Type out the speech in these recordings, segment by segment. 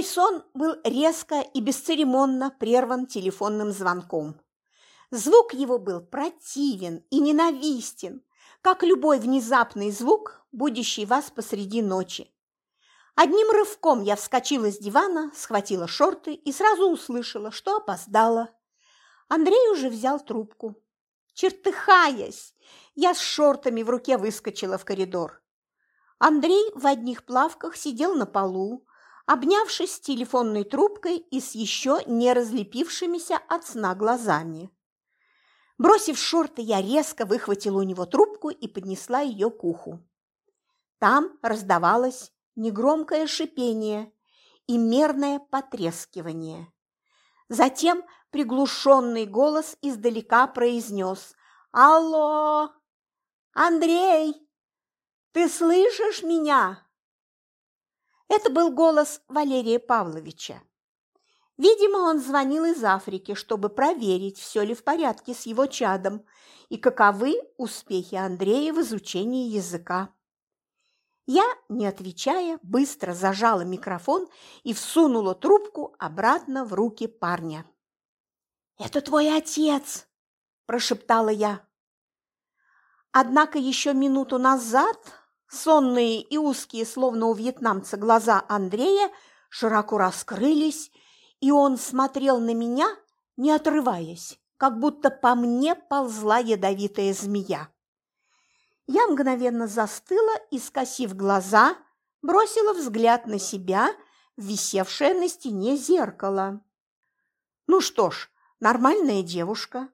Мой сон был резко и бесцеремонно прерван телефонным звонком. Звук его был противен и ненавистен, как любой внезапный звук, будущий вас посреди ночи. Одним рывком я вскочила с дивана, схватила шорты и сразу услышала, что опоздала. Андрей уже взял трубку. Чертыхаясь, я с шортами в руке выскочила в коридор. Андрей в одних плавках сидел на полу, обнявшись телефонной трубкой и с еще не разлепившимися от сна глазами. Бросив шорты, я резко выхватила у него трубку и поднесла ее к уху. Там раздавалось негромкое шипение и мерное потрескивание. Затем приглушенный голос издалека произнес «Алло! Андрей, ты слышишь меня?» Это был голос Валерия Павловича. Видимо, он звонил из Африки, чтобы проверить, все ли в порядке с его чадом и каковы успехи Андрея в изучении языка. Я, не отвечая, быстро зажала микрофон и всунула трубку обратно в руки парня. «Это твой отец!» – прошептала я. Однако еще минуту назад сонные и узкие, словно у вьетнамца, глаза Андрея широко раскрылись и он смотрел на меня, не отрываясь, как будто по мне ползла ядовитая змея. Я мгновенно застыла и, скосив глаза, бросила взгляд на себя, висевшее на стене зеркало. Ну что ж, нормальная девушка.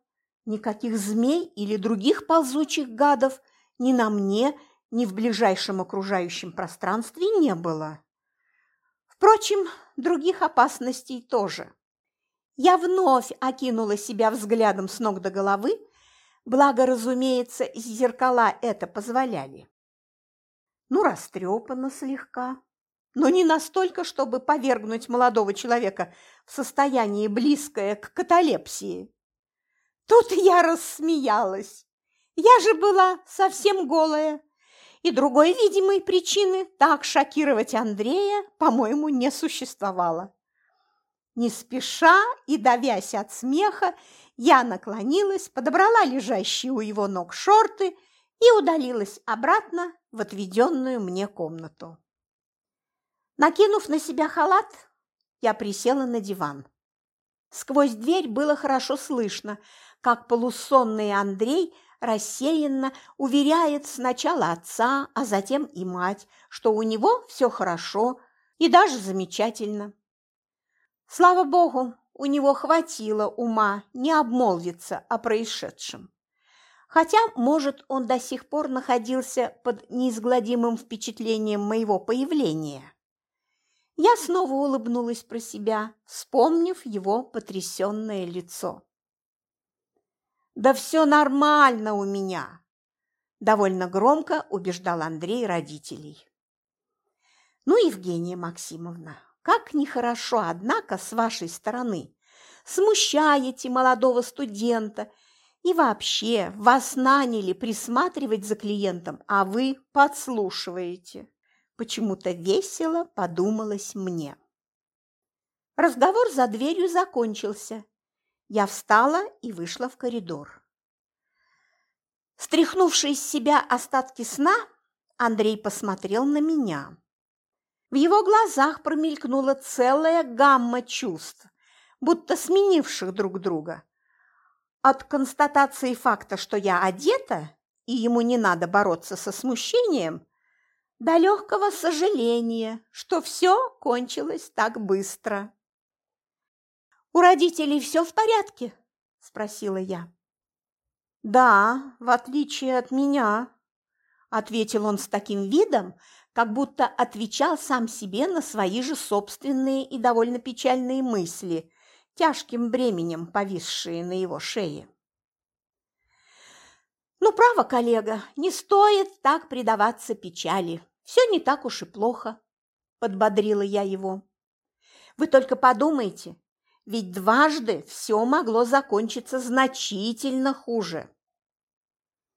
Никаких змей или других ползучих гадов ни на мне, ни в ближайшем окружающем пространстве не было. Впрочем, других опасностей тоже. Я вновь окинула себя взглядом с ног до головы, благо, разумеется, зеркала это позволяли. Ну, растрепано слегка, но не настолько, чтобы повергнуть молодого человека в состояние близкое к каталепсии. Тут я рассмеялась. Я же была совсем голая, и другой видимой причины так шокировать Андрея, по-моему, не существовало. Не спеша и давясь от смеха, я наклонилась, подобрала лежащие у его ног шорты и удалилась обратно в отведенную мне комнату. Накинув на себя халат, я присела на диван. Сквозь дверь было хорошо слышно, как полусонный Андрей рассеянно уверяет сначала отца, а затем и мать, что у него все хорошо и даже замечательно. Слава богу, у него хватило ума не обмолвиться о происшедшем. Хотя, может, он до сих пор находился под неизгладимым впечатлением моего появления. Я снова улыбнулась про себя, вспомнив его потрясенное лицо. «Да все нормально у меня!» – довольно громко убеждал Андрей родителей. «Ну, Евгения Максимовна, как нехорошо, однако, с вашей стороны. Смущаете молодого студента и вообще вас наняли присматривать за клиентом, а вы подслушиваете». Почему-то весело подумалось мне. Разговор за дверью закончился, я встала и вышла в коридор. Стряхнувший из себя остатки сна, Андрей посмотрел на меня. В его глазах промелькнула целая гамма чувств, будто сменивших друг друга. От констатации факта, что я одета, и ему не надо бороться со смущением, до легкого сожаления, что все кончилось так быстро. «У родителей все в порядке?» – спросила я. «Да, в отличие от меня», – ответил он с таким видом, как будто отвечал сам себе на свои же собственные и довольно печальные мысли, тяжким бременем повисшие на его шее. «Ну, право, коллега, не стоит так предаваться печали. Все не так уж и плохо», – подбодрила я его. «Вы только подумайте, ведь дважды все могло закончиться значительно хуже.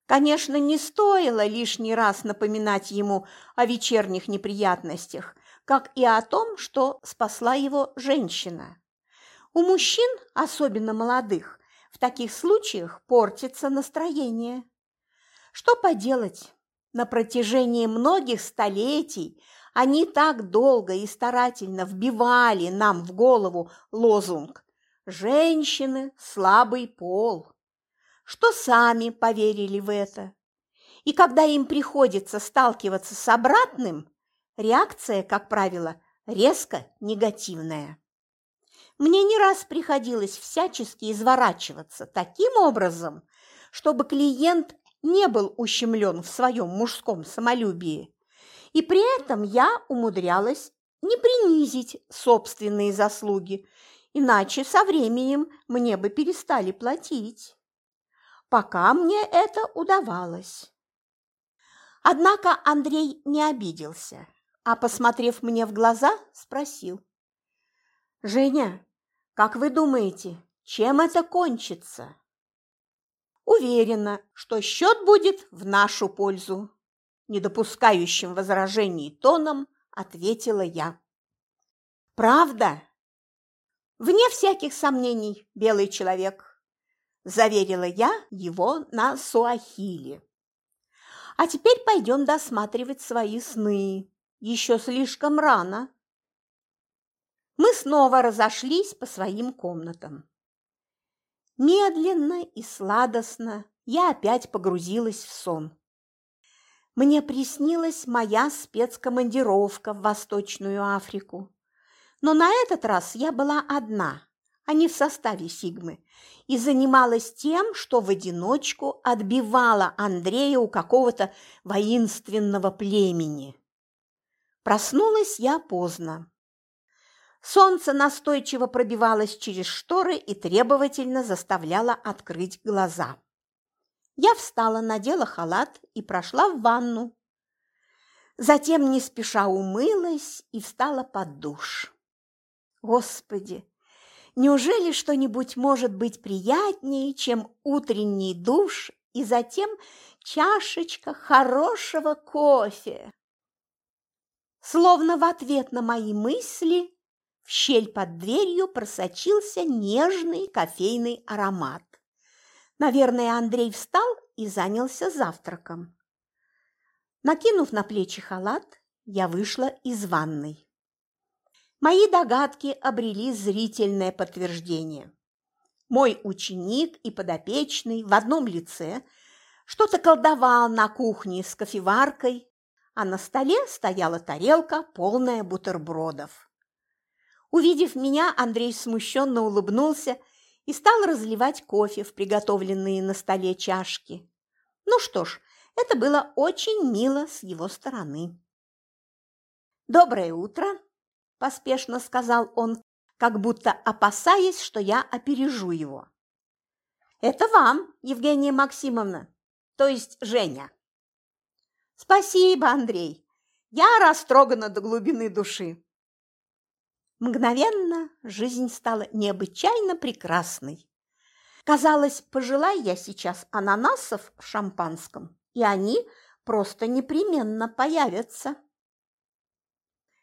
Конечно, не стоило лишний раз напоминать ему о вечерних неприятностях, как и о том, что спасла его женщина. У мужчин, особенно молодых, в таких случаях портится настроение. Что поделать? На протяжении многих столетий они так долго и старательно вбивали нам в голову лозунг «Женщины – слабый пол», что сами поверили в это. И когда им приходится сталкиваться с обратным, реакция, как правило, резко негативная. Мне не раз приходилось всячески изворачиваться таким образом, чтобы клиент не был ущемлен в своем мужском самолюбии, и при этом я умудрялась не принизить собственные заслуги, иначе со временем мне бы перестали платить. Пока мне это удавалось. Однако Андрей не обиделся, а, посмотрев мне в глаза, спросил. «Женя, как вы думаете, чем это кончится?» Уверена, что счет будет в нашу пользу. Недопускающим возражений тоном ответила я. Правда? Вне всяких сомнений, белый человек, заверила я его на суахили. А теперь пойдем досматривать свои сны. Еще слишком рано. Мы снова разошлись по своим комнатам. Медленно и сладостно я опять погрузилась в сон. Мне приснилась моя спецкомандировка в Восточную Африку. Но на этот раз я была одна, а не в составе Сигмы, и занималась тем, что в одиночку отбивала Андрея у какого-то воинственного племени. Проснулась я поздно. Солнце настойчиво пробивалось через шторы и требовательно заставляло открыть глаза. Я встала, надела халат и прошла в ванну. Затем не спеша умылась и встала под душ. Господи, неужели что-нибудь может быть приятнее, чем утренний душ и затем чашечка хорошего кофе? Словно в ответ на мои мысли в щель под дверью просочился нежный кофейный аромат. Наверное, Андрей встал и занялся завтраком. Накинув на плечи халат, я вышла из ванной. Мои догадки обрели зрительное подтверждение. Мой ученик и подопечный в одном лице что-то колдовал на кухне с кофеваркой, а на столе стояла тарелка, полная бутербродов. Увидев меня, Андрей смущенно улыбнулся и стал разливать кофе в приготовленные на столе чашки. Ну что ж, это было очень мило с его стороны. «Доброе утро!» – поспешно сказал он, как будто опасаясь, что я опережу его. «Это вам, Евгения Максимовна, то есть Женя». «Спасибо, Андрей. Я растрогана до глубины души. Мгновенно жизнь стала необычайно прекрасной. Казалось, пожелай я сейчас ананасов в шампанском, и они просто непременно появятся.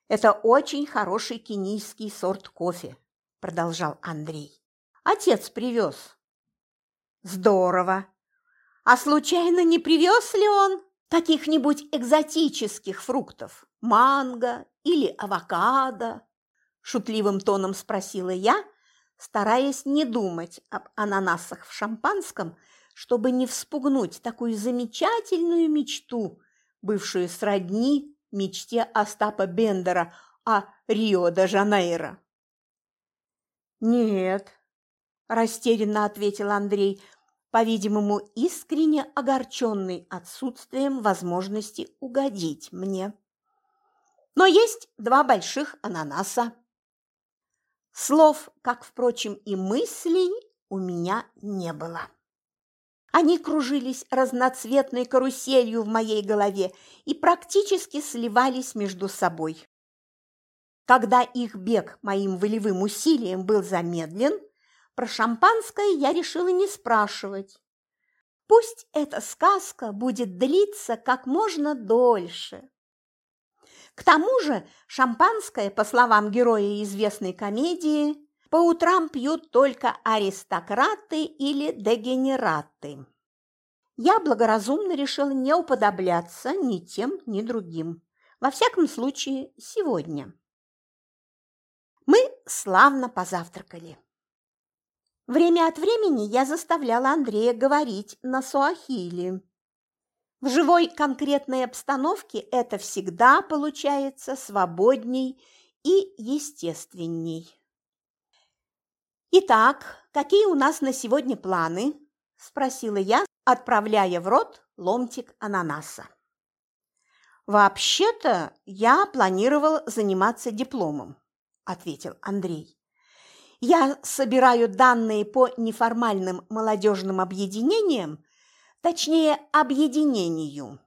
«Это очень хороший кенийский сорт кофе», – продолжал Андрей. «Отец привез». «Здорово! А случайно не привез ли он каких-нибудь экзотических фруктов? Манго или авокадо?» Шутливым тоном спросила я, стараясь не думать об ананасах в шампанском, чтобы не вспугнуть такую замечательную мечту, бывшую сродни мечте Остапа Бендера о Рио-де-Жанейро. «Нет», – растерянно ответил Андрей, по-видимому, искренне огорченный отсутствием возможности угодить мне. «Но есть два больших ананаса». Слов, как, впрочем, и мыслей, у меня не было. Они кружились разноцветной каруселью в моей голове и практически сливались между собой. Когда их бег моим волевым усилием был замедлен, про шампанское я решила не спрашивать. Пусть эта сказка будет длиться как можно дольше. К тому же шампанское, по словам героя известной комедии, по утрам пьют только аристократы или дегенераты. Я благоразумно решила не уподобляться ни тем, ни другим. Во всяком случае, сегодня. Мы славно позавтракали. Время от времени я заставляла Андрея говорить на суахили. В живой конкретной обстановке это всегда получается свободней и естественней. «Итак, какие у нас на сегодня планы?» – спросила я, отправляя в рот ломтик ананаса. «Вообще-то я планировал заниматься дипломом», – ответил Андрей. «Я собираю данные по неформальным молодежным объединениям, точнее, объединению.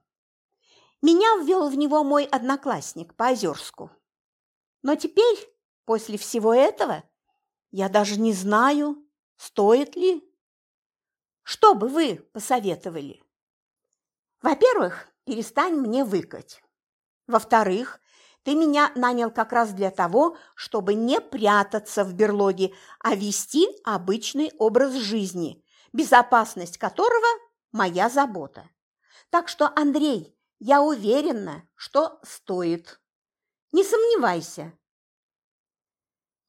Меня ввел в него мой одноклассник по Озерску. Но теперь, после всего этого, я даже не знаю, стоит ли. Что бы вы посоветовали? Во-первых, перестань мне выкать. Во-вторых, ты меня нанял как раз для того, чтобы не прятаться в берлоге, а вести обычный образ жизни, безопасность которого – моя забота. Так что, Андрей, я уверена, что стоит. Не сомневайся.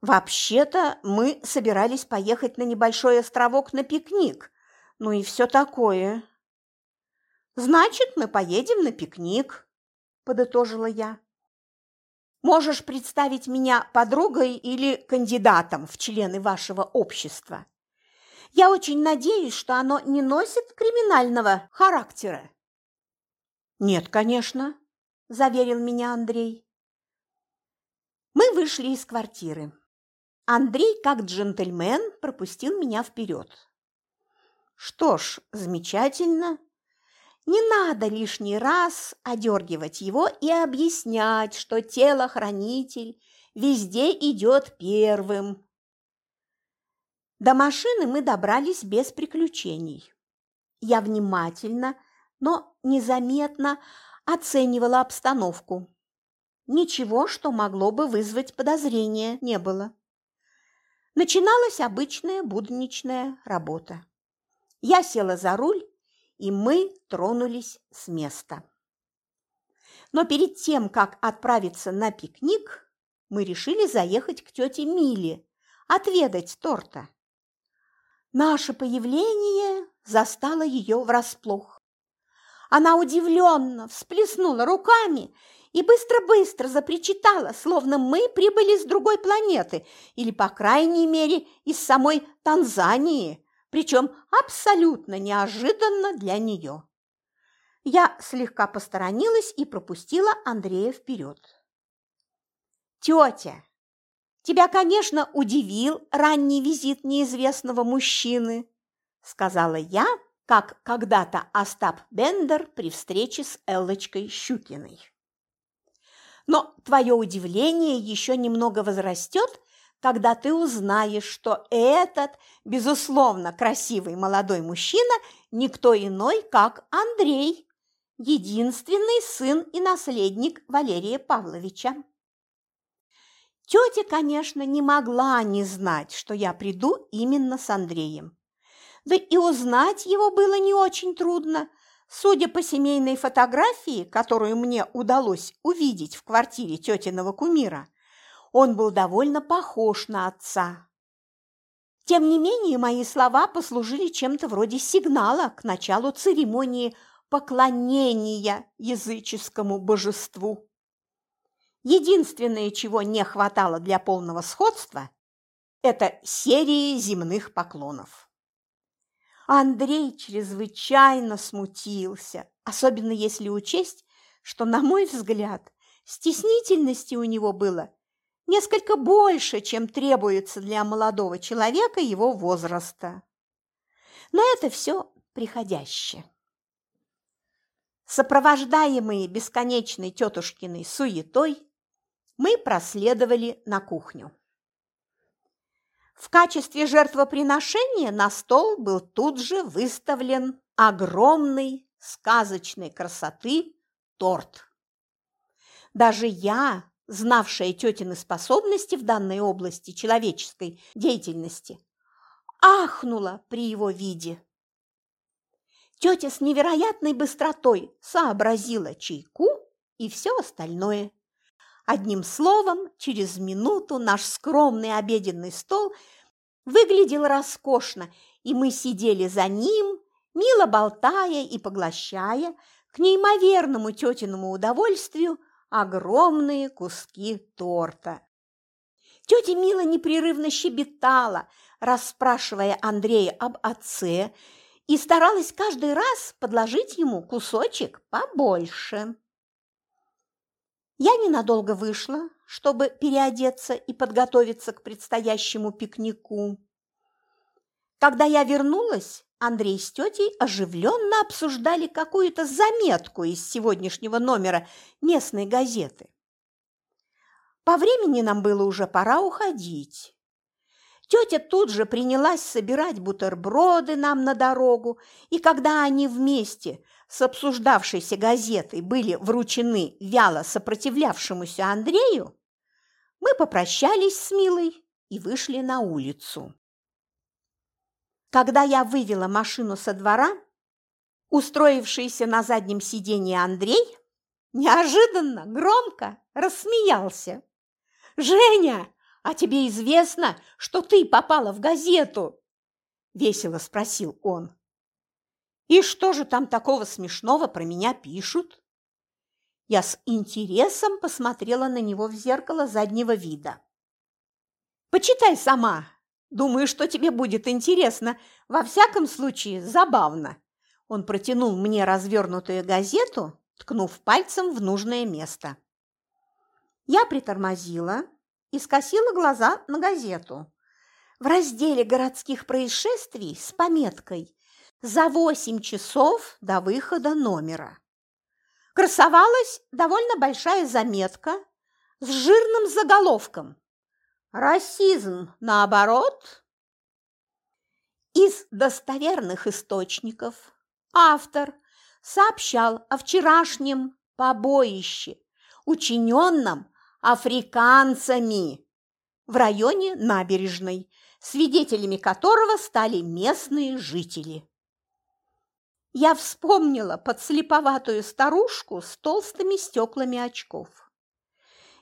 Вообще-то мы собирались поехать на небольшой островок на пикник, ну и все такое. «Значит, мы поедем на пикник», – подытожила я. «Можешь представить меня подругой или кандидатом в члены вашего общества. Я очень надеюсь, что оно не носит криминального характера». «Нет, конечно», – заверил меня Андрей. Мы вышли из квартиры. Андрей, как джентльмен, пропустил меня вперед. Что ж, замечательно. Не надо лишний раз одергивать его и объяснять, что телохранитель везде идет первым. До машины мы добрались без приключений. Я внимательно, но незаметно оценивала обстановку. Ничего, что могло бы вызвать подозрение, не было. Начиналась обычная будничная работа. Я села за руль и мы тронулись с места. Но перед тем, как отправиться на пикник, мы решили заехать к тете Миле, отведать торта. Наше появление застало ее врасплох. Она удивленно всплеснула руками и быстро-быстро запричитала, словно мы прибыли с другой планеты или, по крайней мере, из самой Танзании, причем абсолютно неожиданно для нее. Я слегка посторонилась и пропустила Андрея вперед. «Тетя, тебя, конечно, удивил ранний визит неизвестного мужчины», сказала я, как когда-то Остап Бендер при встрече с Эллочкой Щукиной. «Но твое удивление еще немного возрастет, когда ты узнаешь, что этот, безусловно, красивый молодой мужчина никто иной, как Андрей, единственный сын и наследник Валерия Павловича. Тетя, конечно, не могла не знать, что я приду именно с Андреем. Да и узнать его было не очень трудно, судя по семейной фотографии, которую мне удалось увидеть в квартире тетиного кумира – он был довольно похож на отца. Тем не менее, мои слова послужили чем-то вроде сигнала к началу церемонии поклонения языческому божеству. Единственное, чего не хватало для полного сходства, это серии земных поклонов. Андрей чрезвычайно смутился, особенно если учесть, что, на мой взгляд, стеснительности у него было несколько больше, чем требуется для молодого человека его возраста. Но это все приходящее. Сопровождаемые бесконечной тетушкиной суетой, мы проследовали на кухню. В качестве жертвоприношения на стол был тут же выставлен огромный сказочной красоты торт. Даже я, знавшая тетины способности в данной области человеческой деятельности, ахнула при его виде. Тетя с невероятной быстротой сообразила чайку и все остальное. Одним словом, через минуту наш скромный обеденный стол выглядел роскошно, и мы сидели за ним, мило болтая и поглощая, к неимоверному тетиному удовольствию, огромные куски торта. Тетя Мила непрерывно щебетала, расспрашивая Андрея об отце, и старалась каждый раз подложить ему кусочек побольше. Я ненадолго вышла, чтобы переодеться и подготовиться к предстоящему пикнику. Когда я вернулась, Андрей с тетей оживленно обсуждали какую-то заметку из сегодняшнего номера местной газеты. По времени нам было уже пора уходить. Тетя тут же принялась собирать бутерброды нам на дорогу, и когда они вместе с обсуждавшейся газетой были вручены вяло сопротивлявшемуся Андрею, мы попрощались с Милой и вышли на улицу. Когда я вывела машину со двора, устроившийся на заднем сиденье Андрей неожиданно громко рассмеялся. «Женя, а тебе известно, что ты попала в газету?» – весело спросил он. «И что же там такого смешного про меня пишут?» Я с интересом посмотрела на него в зеркало заднего вида. «Почитай сама. Думаю, что тебе будет интересно. Во всяком случае, забавно». Он протянул мне развернутую газету, ткнув пальцем в нужное место. Я притормозила, и скосила глаза на газету. В разделе городских происшествий с пометкой «За восемь часов до выхода номера» красовалась довольно большая заметка с жирным заголовком «Расизм, наоборот». Из достоверных источников автор сообщал о вчерашнем побоище, учиненном африканцами в районе набережной, свидетелями которого стали местные жители. Я вспомнила подслеповатую старушку с толстыми стеклами очков.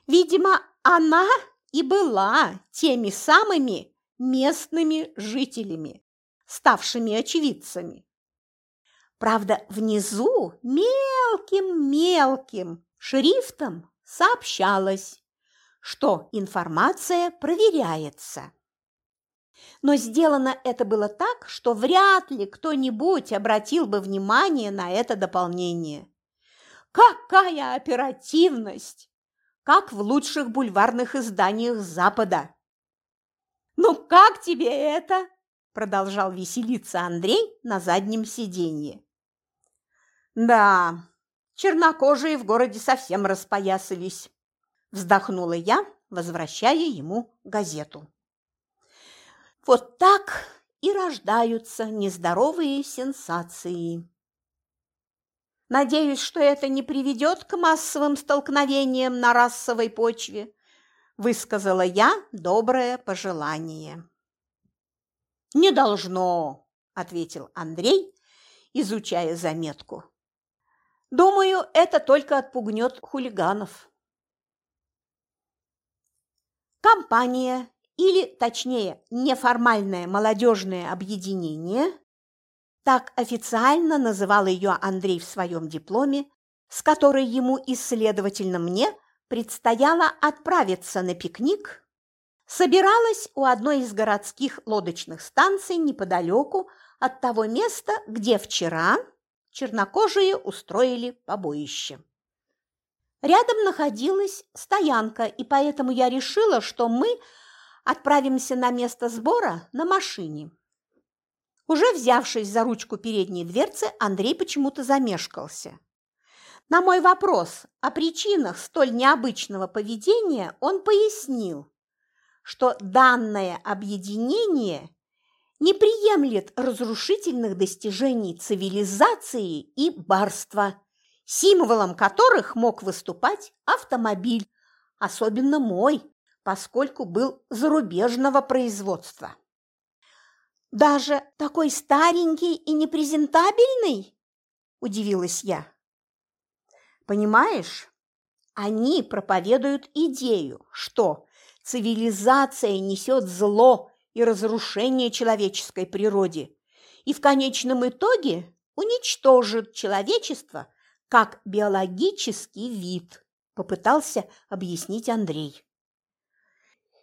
Видимо, она и была теми самыми местными жителями, ставшими очевидцами. Правда, внизу мелким-мелким шрифтом сообщалось, что информация проверяется. Но сделано это было так, что вряд ли кто-нибудь обратил бы внимание на это дополнение. Какая оперативность! Как в лучших бульварных изданиях Запада. «Ну как тебе это?» – продолжал веселиться Андрей на заднем сиденье. «Да, Чернокожие в городе совсем распоясались. Вздохнула я, возвращая ему газету. Вот так и рождаются нездоровые сенсации. Надеюсь, что это не приведет к массовым столкновениям на расовой почве, высказала я доброе пожелание. Не должно, ответил Андрей, изучая заметку. Думаю, это только отпугнет хулиганов. Компания, или, точнее, неформальное молодежное объединение, так официально называл ее Андрей в своем дипломе, с которой ему и, следовательно, мне предстояло отправиться на пикник, собиралась у одной из городских лодочных станций неподалеку от того места, где вчера чернокожие устроили побоище. Рядом находилась стоянка, и поэтому я решила, что мы отправимся на место сбора на машине. Уже взявшись за ручку передней дверцы, Андрей почему-то замешкался. На мой вопрос о причинах столь необычного поведения он пояснил, что данное объединение не приемлет разрушительных достижений цивилизации и барства, символом которых мог выступать автомобиль, особенно мой, поскольку был зарубежного производства. «Даже такой старенький и непрезентабельный?» – удивилась я. «Понимаешь, они проповедуют идею, что цивилизация несет зло и разрушение человеческой природе и в конечном итоге уничтожит человечество как биологический вид, попытался объяснить Андрей.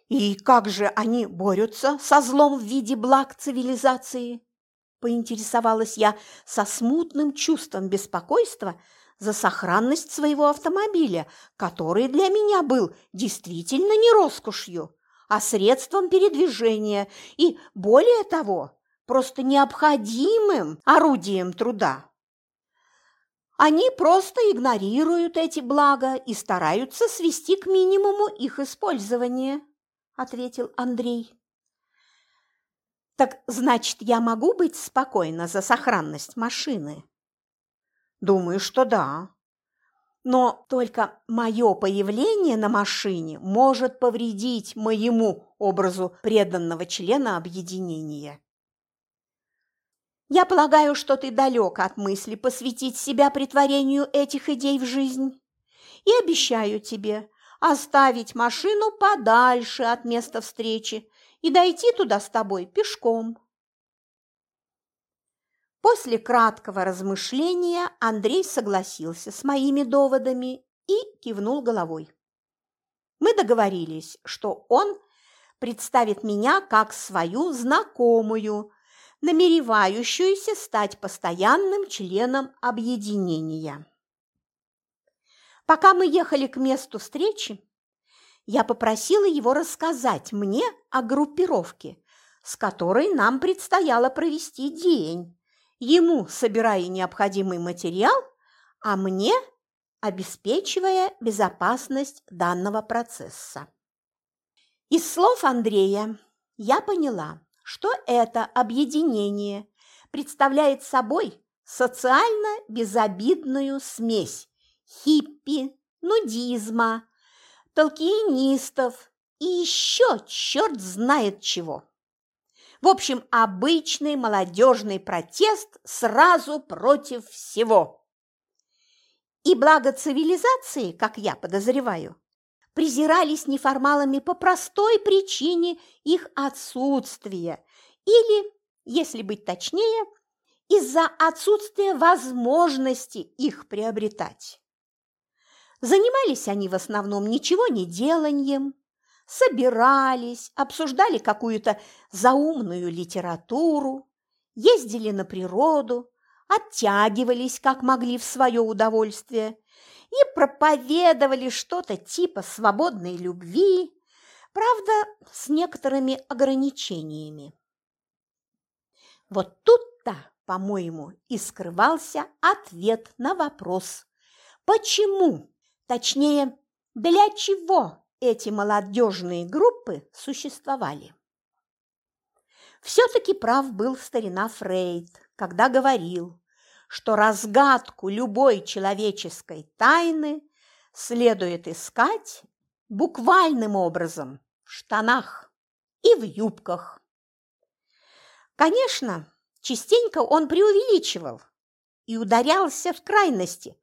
И как же они борются со злом в виде благ цивилизации? Поинтересовалась я со смутным чувством беспокойства за сохранность своего автомобиля, который для меня был действительно не роскошью, а средством передвижения и, более того, просто необходимым орудием труда. Они просто игнорируют эти блага и стараются свести к минимуму их использование, ответил Андрей. Так значит, я могу быть спокойна за сохранность машины? Думаю, что да. Но только мое появление на машине может повредить моему образу преданного члена объединения. Я полагаю, что ты далек от мысли посвятить себя притворению этих идей в жизнь. И обещаю тебе оставить машину подальше от места встречи и дойти туда с тобой пешком. После краткого размышления Андрей согласился с моими доводами и кивнул головой. Мы договорились, что он представит меня как свою знакомую, намеревающуюся стать постоянным членом объединения. Пока мы ехали к месту встречи, я попросила его рассказать мне о группировке, с которой нам предстояло провести день, ему собирая необходимый материал, а мне обеспечивая безопасность данного процесса. Из слов Андрея я поняла, что это объединение представляет собой социально безобидную смесь хиппи, нудизма, толкиенистов и еще черт знает чего. В общем, обычный молодежный протест сразу против всего. И благо цивилизации, как я подозреваю, презирались неформалами по простой причине их отсутствия или, если быть точнее, из-за отсутствия возможности их приобретать. Занимались они в основном ничего не деланием, собирались, обсуждали какую-то заумную литературу, ездили на природу, оттягивались, как могли в свое удовольствие, и проповедовали что-то типа свободной любви, правда, с некоторыми ограничениями. Вот тут-то, по-моему, и скрывался ответ на вопрос, почему, точнее, для чего эти молодежные группы существовали. Все-таки прав был старина Фрейд, когда говорил, что разгадку любой человеческой тайны следует искать буквальным образом в штанах и в юбках. Конечно, частенько он преувеличивал и ударялся в крайности,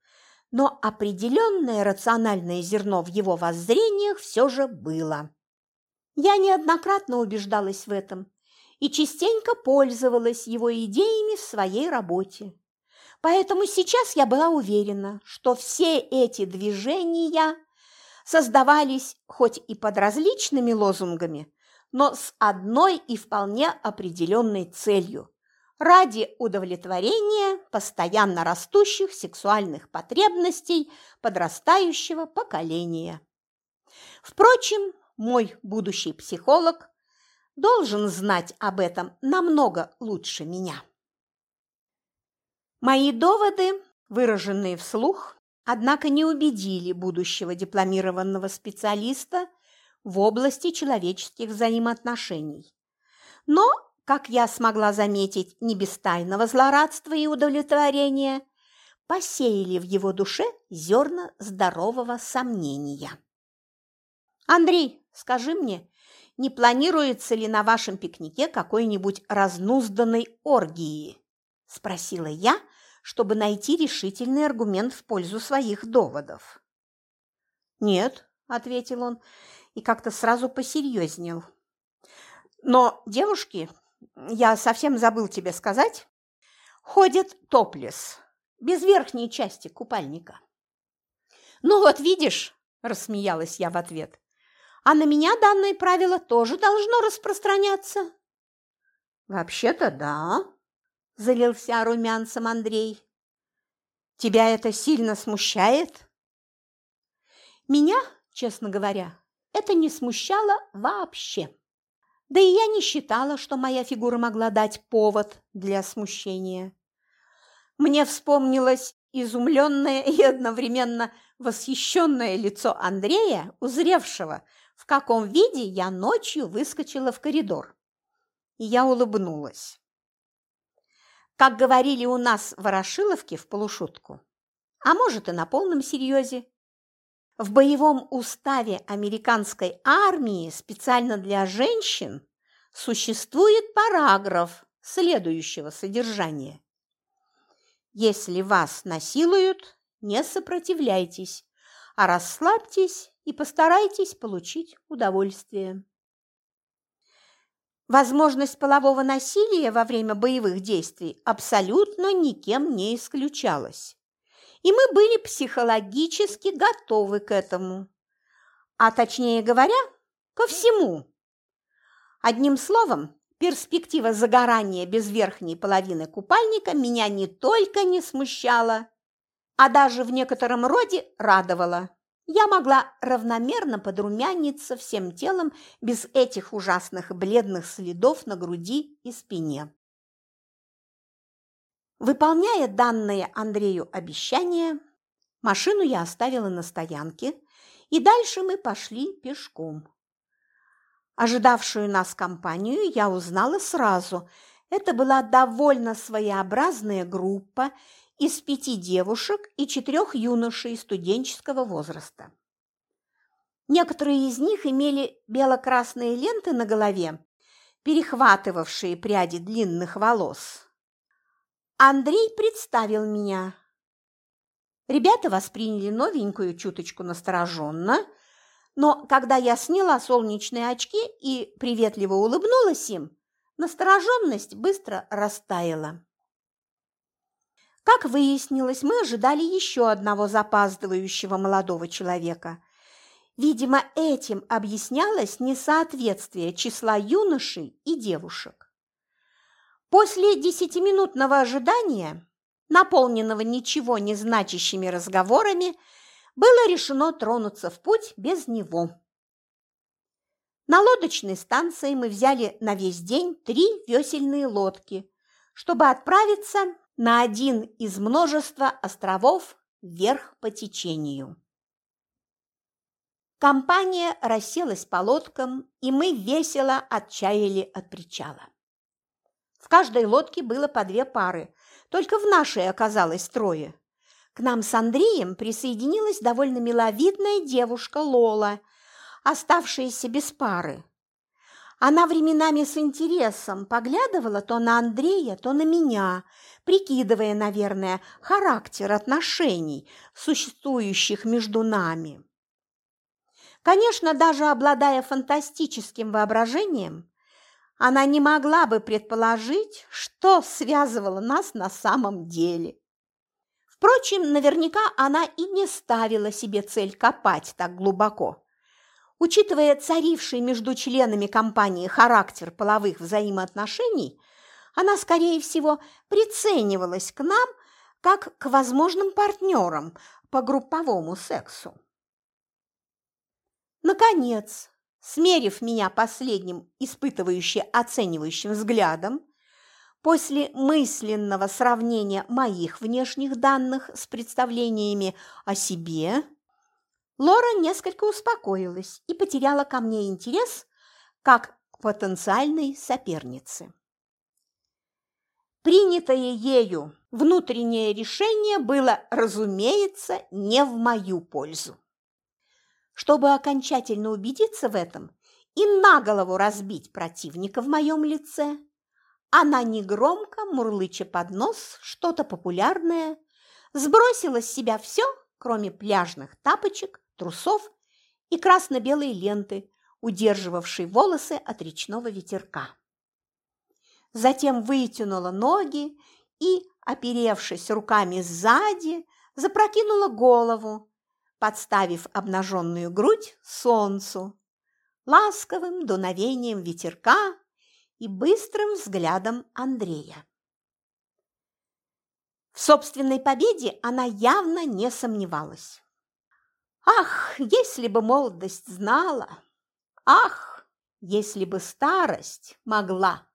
но определенное рациональное зерно в его воззрениях все же было. Я неоднократно убеждалась в этом и частенько пользовалась его идеями в своей работе. Поэтому сейчас я была уверена, что все эти движения создавались хоть и под различными лозунгами, но с одной и вполне определенной целью – ради удовлетворения постоянно растущих сексуальных потребностей подрастающего поколения. Впрочем, мой будущий психолог должен знать об этом намного лучше меня. Мои доводы, выраженные вслух, однако не убедили будущего дипломированного специалиста в области человеческих взаимоотношений. Но, как я смогла заметить, не без тайного злорадства и удовлетворения, посеяли в его душе зерна здорового сомнения. «Андрей, скажи мне, не планируется ли на вашем пикнике какой-нибудь разнузданной оргии?» – спросила я, чтобы найти решительный аргумент в пользу своих доводов. «Нет», – ответил он и как-то сразу посерьезнел. «Но девушки, я совсем забыл тебе сказать, ходят топлес, без верхней части купальника». «Ну вот видишь», – рассмеялась я в ответ, а на меня данное правило тоже должно распространяться. Вообще-то да, залился румянцем Андрей. Тебя это сильно смущает? Меня, честно говоря, это не смущало вообще. Да и я не считала, что моя фигура могла дать повод для смущения. Мне вспомнилось изумленное и одновременно восхищенное лицо Андрея, узревшего, в каком виде я ночью выскочила в коридор. И я улыбнулась. Как говорили у нас в Ворошиловке в полушутку, а может и на полном серьезе, в боевом уставе американской армии специально для женщин существует параграф следующего содержания. Если вас насилуют, не сопротивляйтесь, а расслабьтесь и постарайтесь получить удовольствие. Возможность полового насилия во время боевых действий абсолютно никем не исключалась. И мы были психологически готовы к этому. А точнее говоря, ко всему. Одним словом, перспектива загорания без верхней половины купальника меня не только не смущала, а даже в некотором роде радовала. Я могла равномерно подрумяниться всем телом без этих ужасных бледных следов на груди и спине. Выполняя данное Андрею обещание, машину я оставила на стоянке, и дальше мы пошли пешком. Ожидавшую нас компанию я узнала сразу. Это была довольно своеобразная группа из пяти девушек и четырех юношей студенческого возраста. Некоторые из них имели бело-красные ленты на голове, перехватывавшие пряди длинных волос. Андрей представил меня. Ребята восприняли новенькую чуточку настороженно, но когда я сняла солнечные очки и приветливо улыбнулась им, настороженность быстро растаяла. Как выяснилось, мы ожидали еще одного запаздывающего молодого человека. Видимо, этим объяснялось несоответствие числа юношей и девушек. После десятиминутного ожидания, наполненного ничего не значащими разговорами, было решено тронуться в путь без него. На лодочной станции мы взяли на весь день три весельные лодки, чтобы отправиться на один из множества островов вверх по течению. Компания расселась по лодкам, и мы весело отчаяли от причала. В каждой лодке было по две пары, только в нашей оказалось трое. К нам с Андреем присоединилась довольно миловидная девушка Лола, оставшаяся без пары. Она временами с интересом поглядывала то на Андрея, то на меня, прикидывая, наверное, характер отношений, существующих между нами. Конечно, даже обладая фантастическим воображением, она не могла бы предположить, что связывало нас на самом деле. Впрочем, наверняка она и не ставила себе цель копать так глубоко. Учитывая царивший между членами компании характер половых взаимоотношений, она, скорее всего, приценивалась к нам как к возможным партнерам по групповому сексу. Наконец, смерив меня последним испытывающе оценивающим взглядом, после мысленного сравнения моих внешних данных с представлениями о себе, Лора несколько успокоилась и потеряла ко мне интерес как к потенциальной сопернице. Принятое ею внутреннее решение было, разумеется, не в мою пользу. Чтобы окончательно убедиться в этом и на голову разбить противника в моем лице, она негромко, мурлыча под нос, что-то популярное, сбросила с себя все, кроме пляжных тапочек, трусов и красно-белой ленты, удерживавшей волосы от речного ветерка. Затем вытянула ноги и, оперевшись руками сзади, запрокинула голову, подставив обнаженную грудь солнцу, ласковым дуновением ветерка и быстрым взглядом Андрея. В собственной победе она явно не сомневалась. Ах, если бы молодость знала! Ах, если бы старость могла!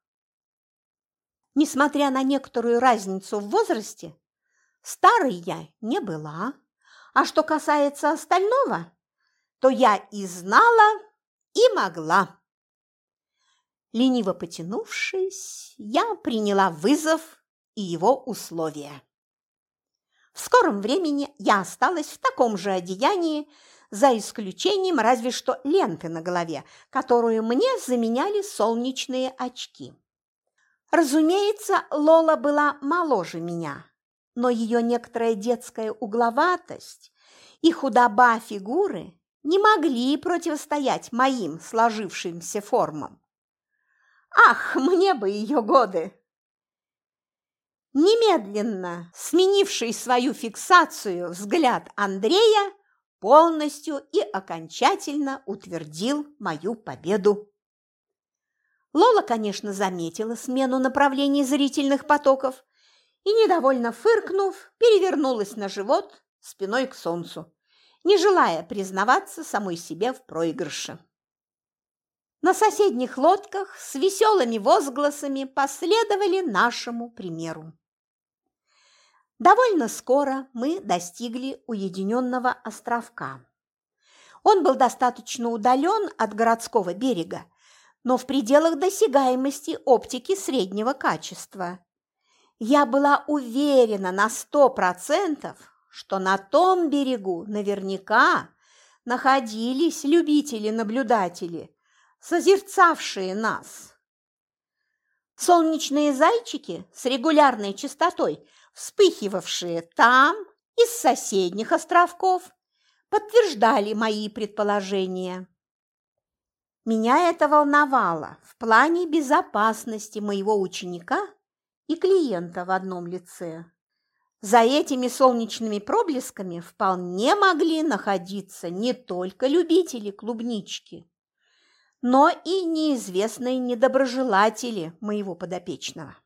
Несмотря на некоторую разницу в возрасте, старой я не была, а что касается остального, то я и знала, и могла. Лениво потянувшись, я приняла вызов и его условия. В скором времени я осталась в таком же одеянии, за исключением разве что ленты на голове, которую мне заменяли солнечные очки. Разумеется, Лола была моложе меня, но ее некоторая детская угловатость и худоба фигуры не могли противостоять моим сложившимся формам. Ах, мне бы ее годы! Немедленно сменивший свою фиксацию взгляд Андрея полностью и окончательно утвердил мою победу. Лола, конечно, заметила смену направлений зрительных потоков и, недовольно фыркнув, перевернулась на живот спиной к солнцу, не желая признаваться самой себе в проигрыше. На соседних лодках с веселыми возгласами последовали нашему примеру. Довольно скоро мы достигли уединенного островка. Он был достаточно удален от городского берега, но в пределах досягаемости оптики среднего качества. Я была уверена на сто процентов, что на том берегу наверняка находились любители-наблюдатели, созерцавшие нас. Солнечные зайчики с регулярной частотой – вспыхивавшие там, из соседних островков, подтверждали мои предположения. Меня это волновало в плане безопасности моего ученика и клиента в одном лице. За этими солнечными проблесками вполне могли находиться не только любители клубнички, но и неизвестные недоброжелатели моего подопечного.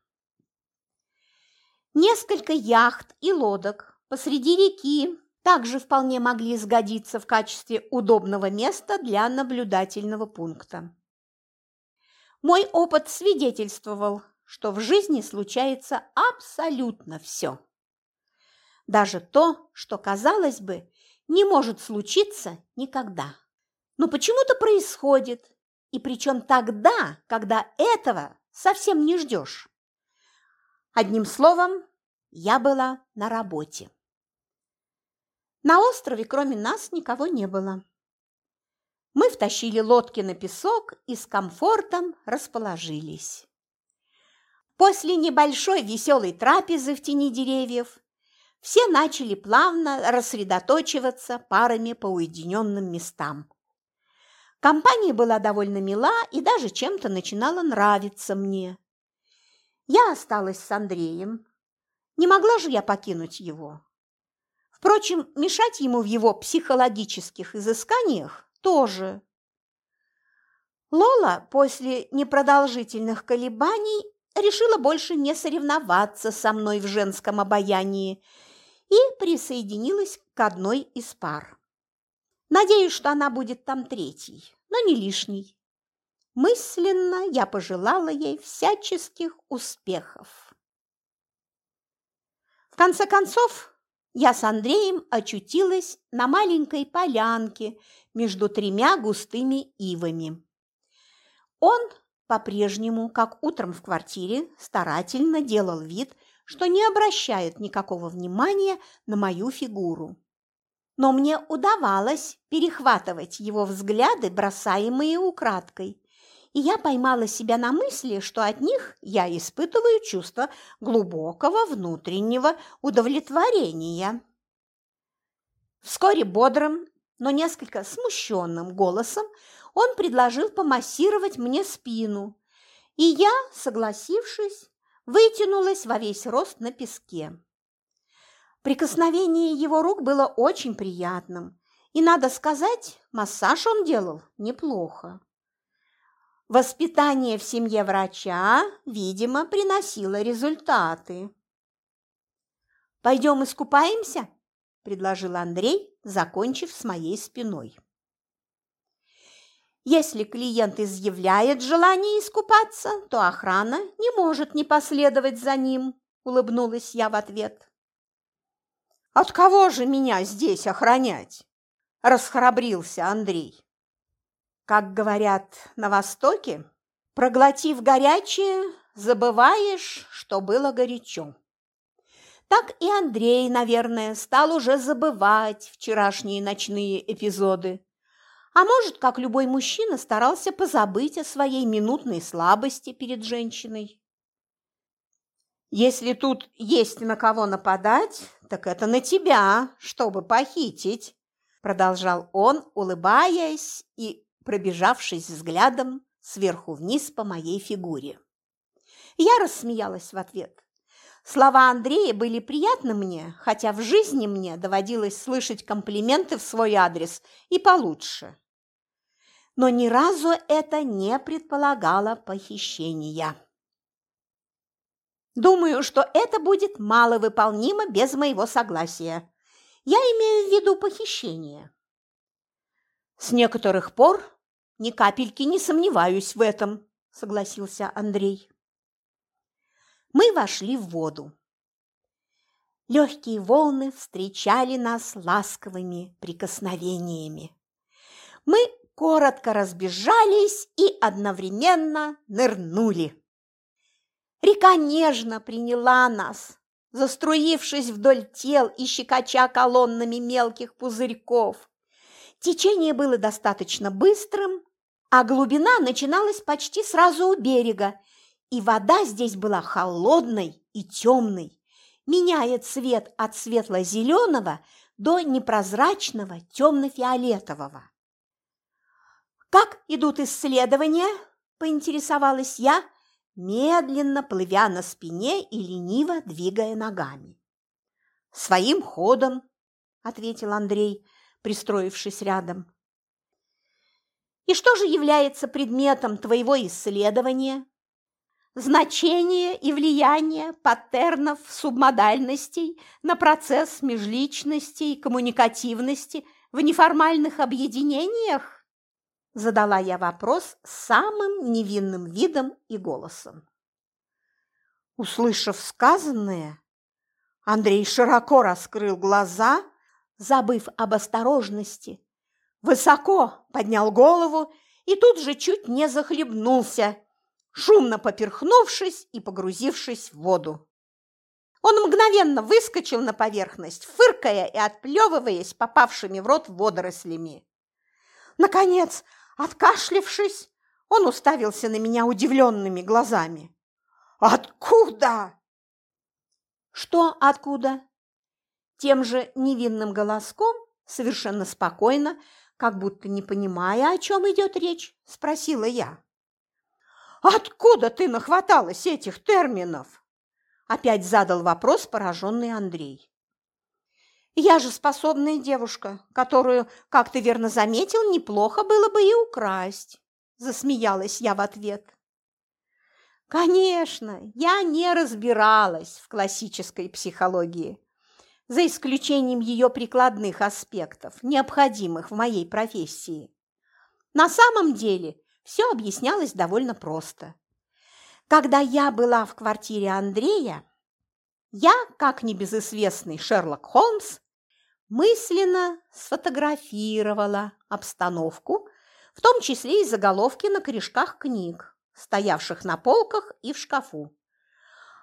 Несколько яхт и лодок посреди реки также вполне могли сгодиться в качестве удобного места для наблюдательного пункта. Мой опыт свидетельствовал, что в жизни случается абсолютно все. Даже то, что, казалось бы, не может случиться никогда. Но почему-то происходит, и причем тогда, когда этого совсем не ждешь. Одним словом, я была на работе. На острове кроме нас никого не было. Мы втащили лодки на песок и с комфортом расположились. После небольшой веселой трапезы в тени деревьев все начали плавно рассредоточиваться парами по уединенным местам. Компания была довольно мила и даже чем-то начинала нравиться мне. Я осталась с Андреем. Не могла же я покинуть его. Впрочем, мешать ему в его психологических изысканиях тоже. Лола после непродолжительных колебаний решила больше не соревноваться со мной в женском обаянии и присоединилась к одной из пар. Надеюсь, что она будет там третьей, но не лишней. Мысленно я пожелала ей всяческих успехов. В конце концов, я с Андреем очутилась на маленькой полянке между тремя густыми ивами. Он по-прежнему, как утром в квартире, старательно делал вид, что не обращает никакого внимания на мою фигуру. Но мне удавалось перехватывать его взгляды, бросаемые украдкой, и я поймала себя на мысли, что от них я испытываю чувство глубокого внутреннего удовлетворения. Вскоре бодрым, но несколько смущенным голосом он предложил помассировать мне спину, и я, согласившись, вытянулась во весь рост на песке. Прикосновение его рук было очень приятным, и, надо сказать, массаж он делал неплохо. Воспитание в семье врача, видимо, приносило результаты. «Пойдем искупаемся?» – предложил Андрей, закончив с моей спиной. Если клиент изъявляет желание искупаться, то охрана не может не последовать за ним, улыбнулась я в ответ. От кого же меня здесь охранять? расхрабрился Андрей. Как говорят на Востоке, проглотив горячее, забываешь, что было горячо. Так и Андрей, наверное, стал уже забывать вчерашние ночные эпизоды. А может, как любой мужчина, старался позабыть о своей минутной слабости перед женщиной. Если тут есть на кого нападать, так это на тебя, чтобы похитить, продолжал он, улыбаясь и пробежавшись взглядом сверху вниз по моей фигуре. Я рассмеялась в ответ. Слова Андрея были приятны мне, хотя в жизни мне доводилось слышать комплименты в свой адрес и получше. Но ни разу это не предполагало похищения. Думаю, что это будет маловыполнимо без моего согласия. Я имею в виду похищение. С некоторых пор ни капельки не сомневаюсь в этом, согласился Андрей. Мы вошли в воду. Легкие волны встречали нас ласковыми прикосновениями. Мы коротко разбежались и одновременно нырнули. Река нежно приняла нас, заструившись вдоль тел и щекоча колоннами мелких пузырьков. Течение было достаточно быстрым, а глубина начиналась почти сразу у берега, и вода здесь была холодной и темной, меняя цвет от светло-зеленого до непрозрачного темно-фиолетового. «Как идут исследования?» – поинтересовалась я, медленно плывя на спине и лениво двигая ногами. «Своим ходом», – ответил Андрей, пристроившись рядом. «И что же является предметом твоего исследования?» Значение и влияние паттернов субмодальностей на процесс межличности и коммуникативности в неформальных объединениях? Задала я вопрос самым невинным видом и голосом. Услышав сказанное, Андрей широко раскрыл глаза, забыв об осторожности, высоко поднял голову и тут же чуть не захлебнулся, шумно поперхнувшись и погрузившись в воду. Он мгновенно выскочил на поверхность, фыркая и отплевываясь попавшими в рот водорослями. Наконец, Откашлившись, он уставился на меня удивленными глазами. «Откуда?» «Что откуда?» Тем же невинным голоском, совершенно спокойно, как будто не понимая, о чем идет речь, спросила я. «Откуда ты нахваталась этих терминов?» Опять задал вопрос пораженный Андрей. Я же способная девушка, которую, как ты верно заметил, неплохо было бы и украсть, засмеялась я в ответ. Конечно, я не разбиралась в классической психологии, за исключением ее прикладных аспектов, необходимых в моей профессии. На самом деле все объяснялось довольно просто. Когда я была в квартире Андрея, я, как небезызвестный Шерлок Холмс, мысленно сфотографировала обстановку, в том числе и заголовки на корешках книг, стоявших на полках и в шкафу.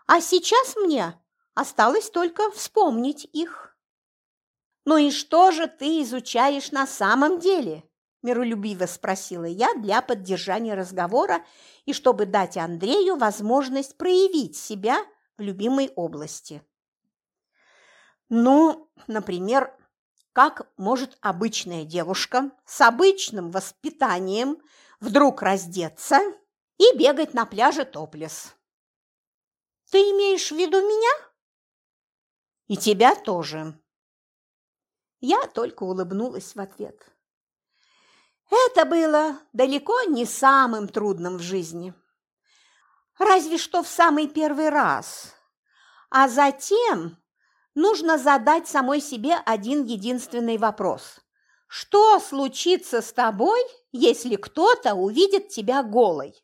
А сейчас мне осталось только вспомнить их. «Ну и что же ты изучаешь на самом деле?» – миролюбиво спросила я для поддержания разговора и чтобы дать Андрею возможность проявить себя в любимой области. Ну, например, как может обычная девушка с обычным воспитанием вдруг раздеться и бегать на пляже топлес? Ты имеешь в виду меня? И тебя тоже. Я только улыбнулась в ответ. Это было далеко не самым трудным в жизни. Разве что в самый первый раз. А затем нужно задать самой себе один единственный вопрос. Что случится с тобой, если кто-то увидит тебя голой?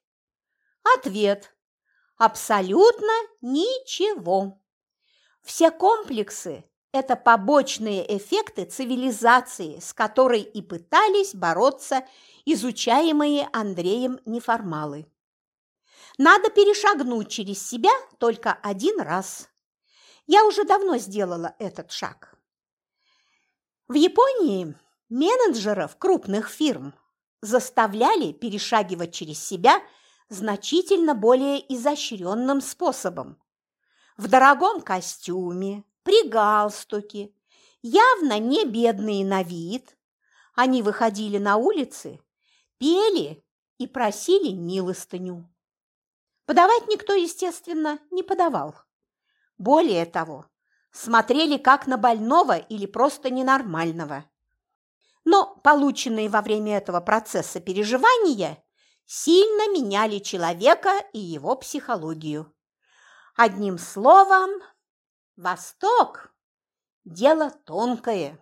Ответ – абсолютно ничего. Все комплексы – это побочные эффекты цивилизации, с которой и пытались бороться изучаемые Андреем неформалы. Надо перешагнуть через себя только один раз. Я уже давно сделала этот шаг. В Японии менеджеров крупных фирм заставляли перешагивать через себя значительно более изощренным способом. В дорогом костюме, при галстуке, явно не бедные на вид, они выходили на улицы, пели и просили милостыню. Подавать никто, естественно, не подавал. Более того, смотрели как на больного или просто ненормального. Но полученные во время этого процесса переживания сильно меняли человека и его психологию. Одним словом, Восток – дело тонкое.